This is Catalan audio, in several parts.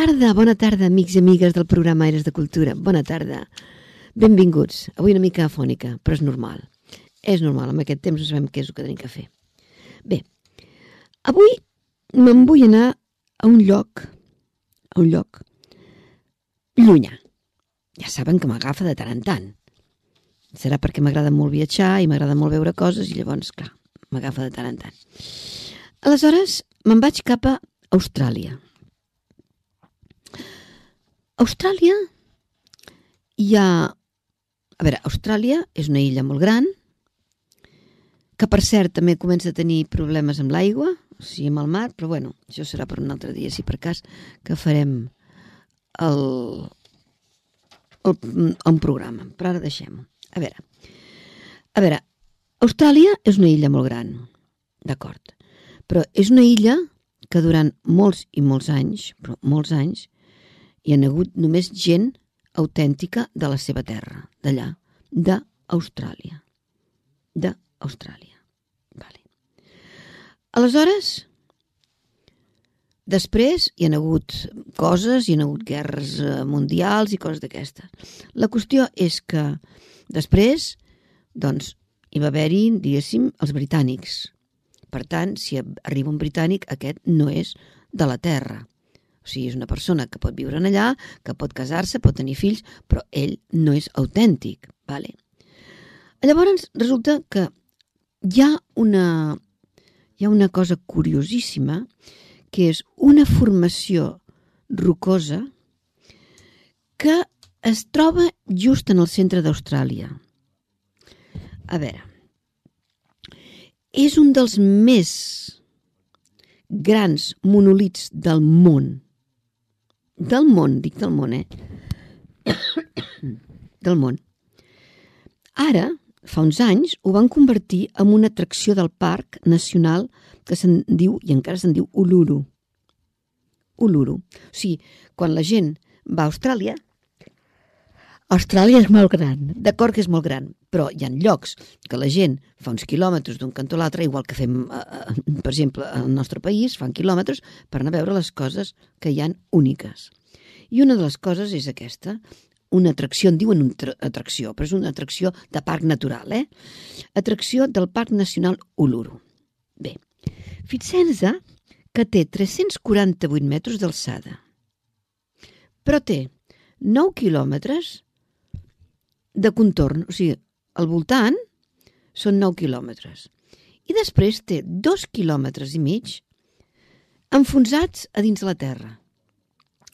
Tarda, bona tarda, amics i amigues del programa Aires de Cultura. Bona tarda. Benvinguts. Avui una mica afònica, però és normal. És normal, amb aquest temps no sabem què és el que tenim que fer. Bé, avui me'n vull anar a un lloc, a un lloc llunyà. Ja saben que m'agafa de tant en tant. Serà perquè m'agrada molt viatjar i m'agrada molt veure coses i llavors, clar, m'agafa de tant en tant. Aleshores, me'n vaig cap a Austràlia. Austràlia. Hi ha... A veure, Austràlia és una illa molt gran, que per cert també comença a tenir problemes amb l'aigua, o sigui, amb el mar, però bueno, això serà per un altre dia, si per cas, que farem el, el, un programa, però ara deixem-ho. A veure, a veure, Austràlia és una illa molt gran, d'acord, però és una illa que durant molts i molts anys, però molts anys, hi ha hagut només gent autèntica de la seva terra, d'allà, d'Austràlia. D'Austràlia. Vale. Aleshores, després hi han hagut coses, hi han hagut guerres eh, mundials i coses d'aquestes. La qüestió és que després, doncs, hi va haver-hi, diguéssim, els britànics. Per tant, si arriba un britànic, aquest no és de la terra. Sigui, és una persona que pot viure allà, que pot casar-se, pot tenir fills, però ell no és autèntic. Vale? Llavors, resulta que hi ha una, hi ha una cosa curiosíssima que és una formació rocosa que es troba just en el centre d'Austràlia. A veure, és un dels més grans monolits del món. Del món, dic del món, eh? del món. Ara, fa uns anys, ho van convertir en una atracció del Parc Nacional que se'n diu, i encara se'n diu Uluru. Uluru. O sigui, quan la gent va a Austràlia, Austràlia és molt gran, d'acord que és molt gran, però hi ha llocs que la gent fa uns quilòmetres d'un cantó a l'altre, igual que fem, eh, per exemple, al nostre país, fan quilòmetres per anar a veure les coses que hi han úniques. I una de les coses és aquesta, una atracció, en diuen una atracció, però és una atracció de parc natural, eh? Atracció del Parc Nacional Uluru. Bé, fixem-se que té 348 metres d'alçada, però té 9 quilòmetres de contorn, o sigui, al voltant són 9 quilòmetres. I després té 2 quilòmetres i mig enfonsats a dins la terra.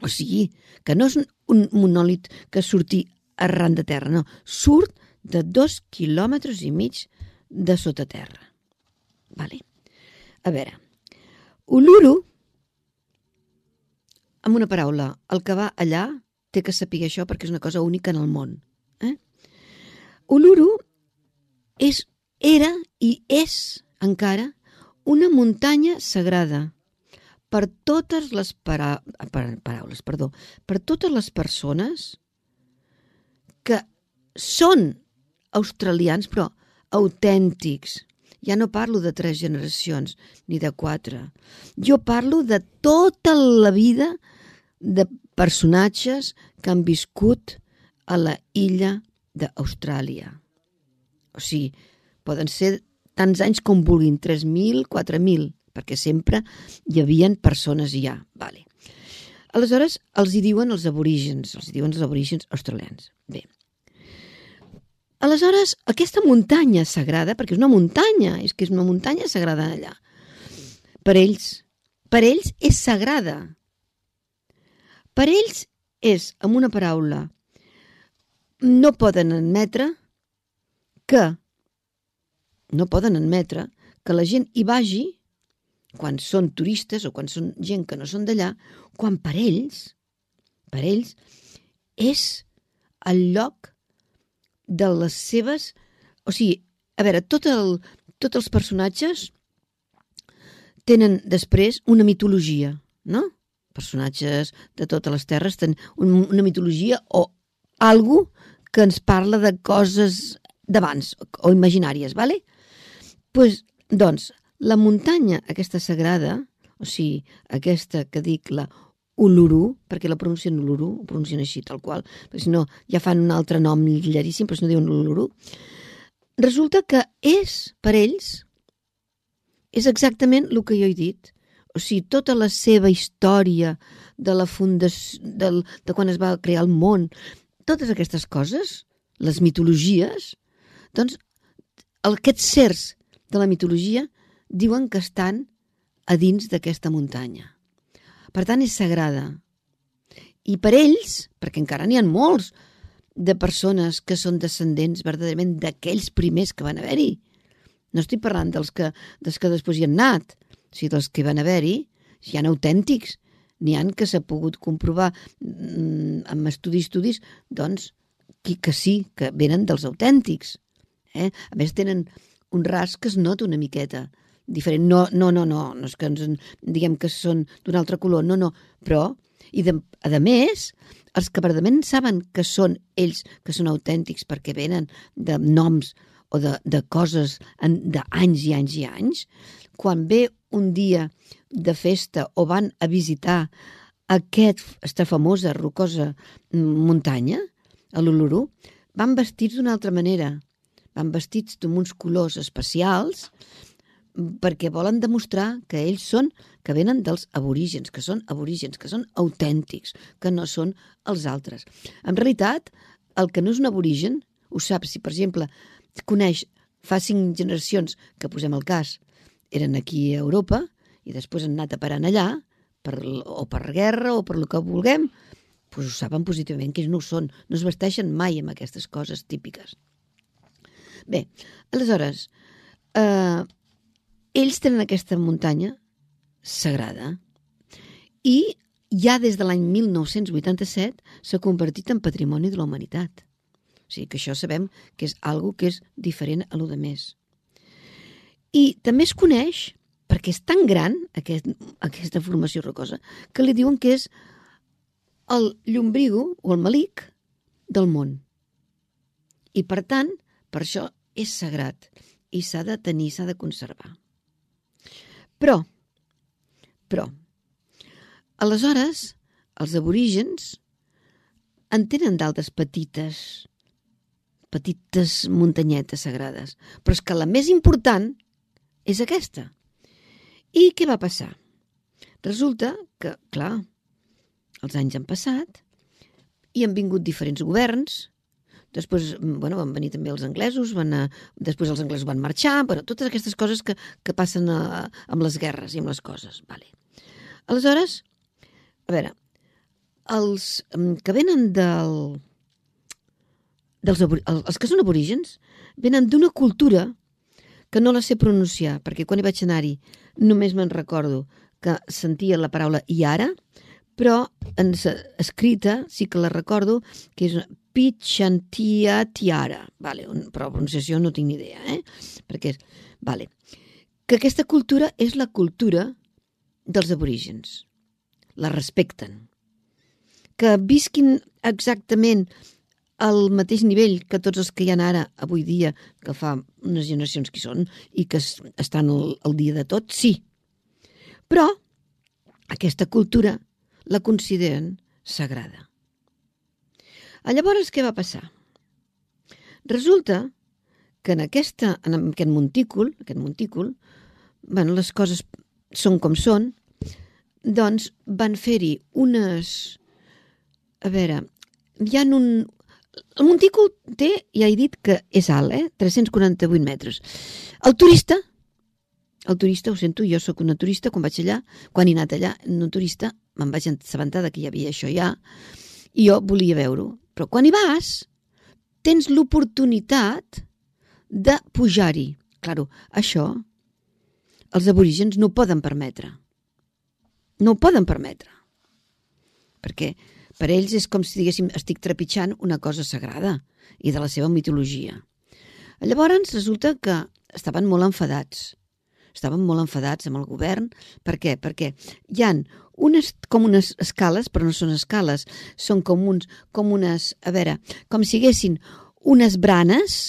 O sigui, que no és un monòlit que surti arran de terra, no. Surt de 2 quilòmetres i mig de sota terra. Vale. A veure, Uluru, amb una paraula, el que va allà té que saber això perquè és una cosa única en el món. Eh? Uluru és, era i és encara una muntanya sagrada per totes les para, per, paraules, perdó, per totes les persones que són australians però autèntics. Ja no parlo de tres generacions ni de quatre. Jo parlo de tota la vida de personatges que han viscut a la illa d'Austràlia. O sigui, poden ser tants anys com vulguin, 3.000, 4.000, perquè sempre hi havien persones ja. Vale. Aleshores, els hi diuen els aborígens, els hi diuen els aborígens australians. Bé. Aleshores, aquesta muntanya sagrada, perquè és una muntanya, és que és una muntanya sagrada allà, per ells, per ells és sagrada. Per ells és, amb una paraula, no poden admetre que no poden admetre que la gent hi vagi quan són turistes o quan són gent que no són d'allà, quan per ells, per ells, és el lloc de les seves... O sigui, a veure, tot el, tots els personatges tenen després una mitologia, no? Personatges de totes les terres tenen una mitologia o algo que ens parla de coses d'abans o imaginàries, ¿vale? Pues, doncs, la muntanya aquesta sagrada, o sigui, aquesta que dic la Uluru, perquè la pronuncien Uluru, ho pronuncien així, tal qual, perquè si no ja fan un altre nom llaríssim, però si no diuen Uluru, resulta que és, per ells, és exactament el que jo he dit. O sigui, tota la seva història de la fundació, del, de quan es va crear el món, totes aquestes coses, les mitologies, doncs aquests certs de la mitologia diuen que estan a dins d'aquesta muntanya. Per tant, és sagrada. I per ells, perquè encara n'hi ha molts de persones que són descendents verdaderament d'aquells primers que van haver-hi. No estic parlant dels que, dels que després hi han anat, o sigui, dels que van haver-hi, hi han autèntics, n'hi han que s'ha pogut comprovar mm, amb estudis, estudis, doncs, qui que sí, que venen dels autèntics. Eh? A més, tenen un ras que es nota una miqueta diferent. No, no, no, no, no és que ens diguem que són d'un altre color, no, no, però, i de, a més, els que verdament saben que són ells, que són autèntics perquè venen de noms o de, de coses d'anys i anys i anys, quan ve un dia de festa o van a visitar aquest, aquesta famosa rocosa muntanya, a l'Uluru, van vestits d'una altra manera. Van vestits amb uns colors especials perquè volen demostrar que ells són, que venen dels aborígens, que són aborígens, que són autèntics, que no són els altres. En realitat, el que no és un aborigen, ho sap, si per exemple coneix fa cinc generacions, que posem el cas, eren aquí a Europa i després han anat a parar allà, per, o per guerra o per el que vulguem, doncs ho saben positivament que ells no ho són, no es vesteixen mai amb aquestes coses típiques. Bé, aleshores, eh, ells tenen aquesta muntanya sagrada i ja des de l'any 1987 s'ha convertit en patrimoni de la humanitat. O sigui que això sabem que és algo que és diferent a lo de més. I també es coneix, perquè és tan gran aquest, aquesta formació rocosa, que li diuen que és el llombrigo o el malic del món. I per tant, per això és sagrat i s'ha de tenir, s'ha de conservar. Però, però, aleshores, els aborígens en tenen d'altres petites, petites muntanyetes sagrades, però és que la més important és aquesta. I què va passar? Resulta que, clar, els anys han passat i han vingut diferents governs, Després, bueno, van venir també els anglesos, van a, després els anglesos van marxar, bueno, totes aquestes coses que, que passen a, amb les guerres i amb les coses. Vale. Aleshores, a veure, els que venen del, dels, els que són aborígens venen d'una cultura que no la sé pronunciar, perquè quan hi vaig anar-hi només me'n recordo que sentia la paraula i ara, però en escrita sí que la recordo, que és Pichantia Tiara, vale, un, però pronunciació no tinc ni idea, eh? perquè, vale, que aquesta cultura és la cultura dels aborígens, la respecten, que visquin exactament al mateix nivell que tots els que hi ha ara, avui dia, que fa unes generacions que són, i que estan al, al dia de tot, sí. Però aquesta cultura la consideren sagrada. Llavors, què va passar? Resulta que en, aquesta, en aquest montícul, aquest montícul, bueno, les coses són com són, doncs van fer-hi unes... A veure, hi ha un... El montícul té, ja he dit que és alt, eh? 348 metres. El turista, el turista, ho sento, jo sóc una turista, quan vaig allà, quan he anat allà, un turista, me'n vaig assabentar que hi havia això ja, i jo volia veure-ho. Però quan hi vas, tens l'oportunitat de pujar-hi. Claro, això, els aborígens no ho poden permetre. No ho poden permetre. Perquè per ells és com si diguéssim estic trepitjant una cosa sagrada i de la seva mitologia. Llavors resulta que estaven molt enfadats. Estaven molt enfadats amb el govern. Per què? Perquè hi han unes, com unes escales, però no són escales, són com, uns, com unes, a veure, com si haguessin unes branes,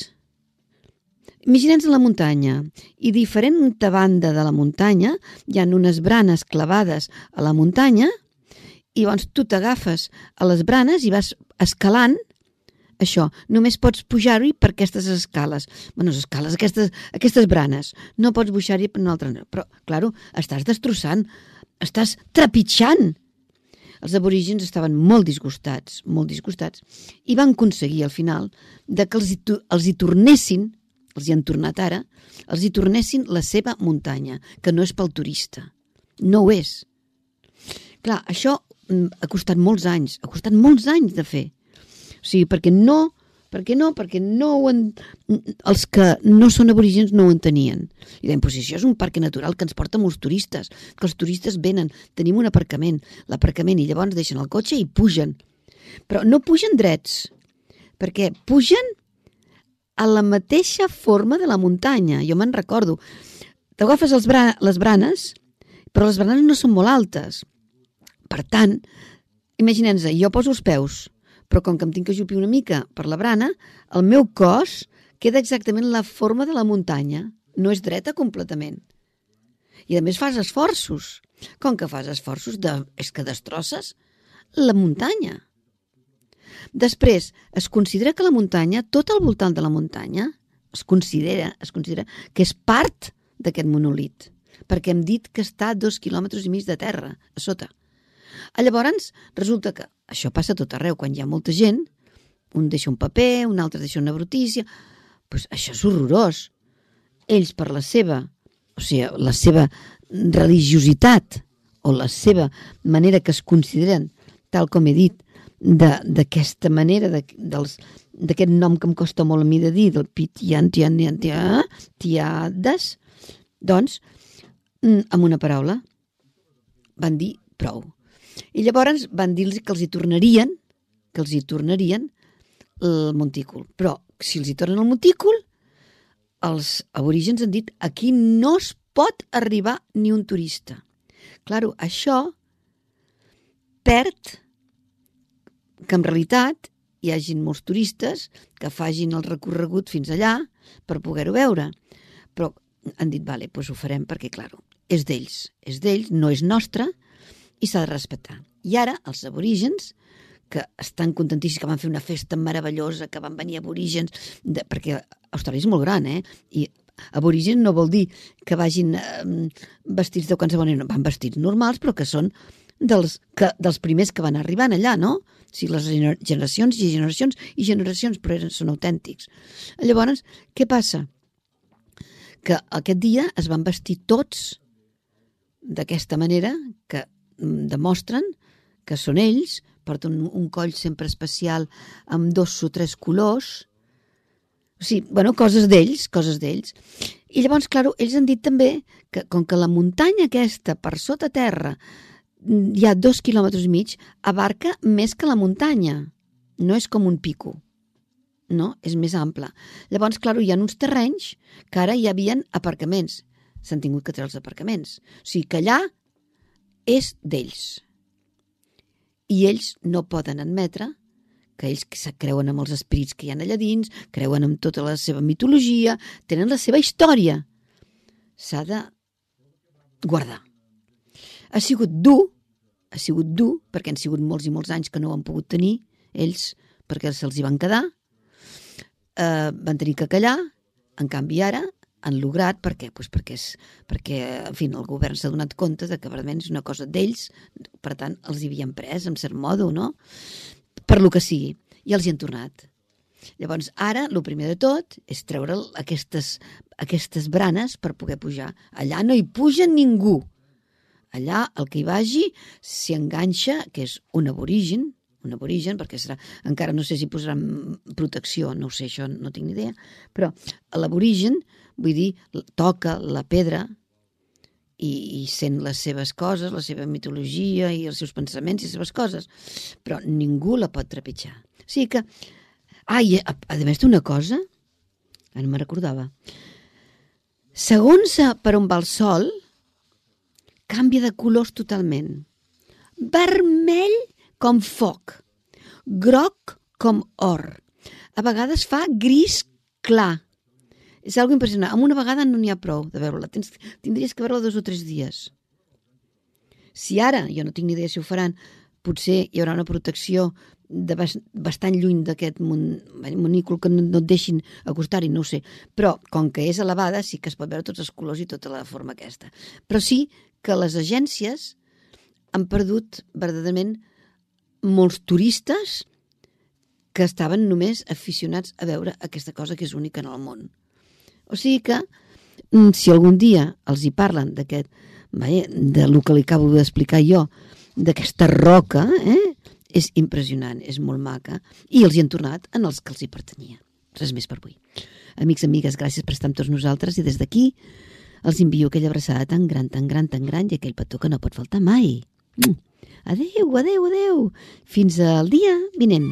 Imaginem la muntanya i diferent banda de la muntanya hi ha unes branes clavades a la muntanya i llavors tu t'agafes a les branes i vas escalant això, només pots pujar-hi per aquestes escales. Bueno, les escales, aquestes, aquestes branes. No pots pujar-hi per una altra. Però, claro, estàs destrossant, estàs trepitjant. Els aborígens estaven molt disgustats, molt disgustats, i van aconseguir al final de que els hi, els hi tornessin, els hi han tornat ara, els hi tornessin la seva muntanya, que no és pel turista. No ho és. Clar, això ha costat molts anys, ha costat molts anys de fer. O sigui, perquè no, perquè no, perquè no ho en, els que no són aborígens no ho entenien. I la imposició és un parc natural que ens porta molts turistes, que els turistes venen, tenim un aparcament, l'aparcament, i llavors deixen el cotxe i pugen. Però no pugen drets, perquè pugen a la mateixa forma de la muntanya. Jo me'n recordo. T'agafes bra les branes, però les branes no són molt altes. Per tant, imaginem-nos, jo poso els peus, però com que em tinc que jupir una mica per la brana, el meu cos queda exactament la forma de la muntanya. No és dreta completament. I a més fas esforços. Com que fas esforços, de... és que destrosses la muntanya. Després, es considera que la muntanya, tot al voltant de la muntanya, es considera, es considera que és part d'aquest monolit, perquè hem dit que està a dos quilòmetres i mig de terra, a sota. Llavors, resulta que això passa tot arreu, quan hi ha molta gent, un deixa un paper, un altre deixa una brutícia... Pues això és horrorós. Ells, per la seva, o sigui, la seva religiositat o la seva manera que es consideren, tal com he dit, d'aquesta de, manera, d'aquest nom que em costa molt a mi de dir, del pitian, tian, tian, tian, tiades, doncs, mm, amb una paraula, van dir prou. I llavors van dir-los que els hi tornarien, que els hi tornarien el montícul. Però si els hi tornen el montícul, els aborígens han dit aquí no es pot arribar ni un turista. Claro, això perd que en realitat hi hagin molts turistes que fagin el recorregut fins allà per poder-ho veure. Però han dit, vale, doncs ho farem perquè, claro, és d'ells, és d'ells, no és nostre, i s'ha de respectar. I ara els aborígens, que estan contentíssims, que van fer una festa meravellosa, que van venir aborígens, de, perquè Austràlia és molt gran, eh? I aborígens no vol dir que vagin eh, vestits de qualsevol manera, van vestits normals, però que són dels, que, dels primers que van arribant allà, no? O sigui, les generacions i generacions i generacions, però eren, són autèntics. Llavors, què passa? Que aquest dia es van vestir tots d'aquesta manera que demostren que són ells, porten un, un coll sempre especial amb dos o tres colors, o sigui, bueno, coses d'ells, coses d'ells. I llavors, clar, ells han dit també que com que la muntanya aquesta per sota terra mm, hi ha dos quilòmetres i mig, abarca més que la muntanya. No és com un pico, no? És més ample. Llavors, clar, hi ha uns terrenys que ara hi havien aparcaments. S'han tingut que treure els aparcaments. O sigui que allà és d'ells. I ells no poden admetre que ells se creuen amb els espirits que hi ha allà dins, creuen amb tota la seva mitologia, tenen la seva història. S'ha de guardar. Ha sigut dur, ha sigut dur, perquè han sigut molts i molts anys que no ho han pogut tenir, ells, perquè se'ls hi van quedar, eh, van tenir que callar, en canvi ara han lograt perquè, pues perquè, és, perquè en fi, el govern s'ha donat compte de que realment és una cosa d'ells, per tant, els hi havien pres, en cert modo, no? Per lo que sigui. I els hi han tornat. Llavors, ara, el primer de tot és treure aquestes, aquestes branes per poder pujar. Allà no hi puja ningú. Allà, el que hi vagi, s'hi enganxa, que és un aborigen, un aborigen, perquè serà, encara no sé si posaran protecció, no ho sé, això no tinc ni idea, però l'aborigen, vull dir, toca la pedra i, i sent les seves coses, la seva mitologia i els seus pensaments i les seves coses, però ningú la pot trepitjar. O sigui que... Ah, i a, a més d'una cosa, no me recordava, segons per on va el sol, canvia de colors totalment. Vermell com foc, groc com or. A vegades fa gris clar, és algo impressionant. Amb una vegada no n'hi ha prou de veure-la. Tindries que veure-la dos o tres dies. Si ara, jo no tinc ni idea si ho faran, potser hi haurà una protecció de bastant lluny d'aquest monícul que no, no et deixin acostar-hi, no sé. Però, com que és elevada, sí que es pot veure tots els colors i tota la forma aquesta. Però sí que les agències han perdut verdaderament molts turistes que estaven només aficionats a veure aquesta cosa que és única en el món. O sigui que, mm, si algun dia els hi parlen d'aquest, de lo que li acabo d'explicar jo, d'aquesta roca, eh? és impressionant, és molt maca, i els hi han tornat en els que els hi pertanyia. Res més per avui. Amics, amigues, gràcies per estar amb tots nosaltres i des d'aquí els envio aquella abraçada tan gran, tan gran, tan gran i aquell petó que no pot faltar mai. Mm. Adeu, adeu, adeu. Fins al dia vinent.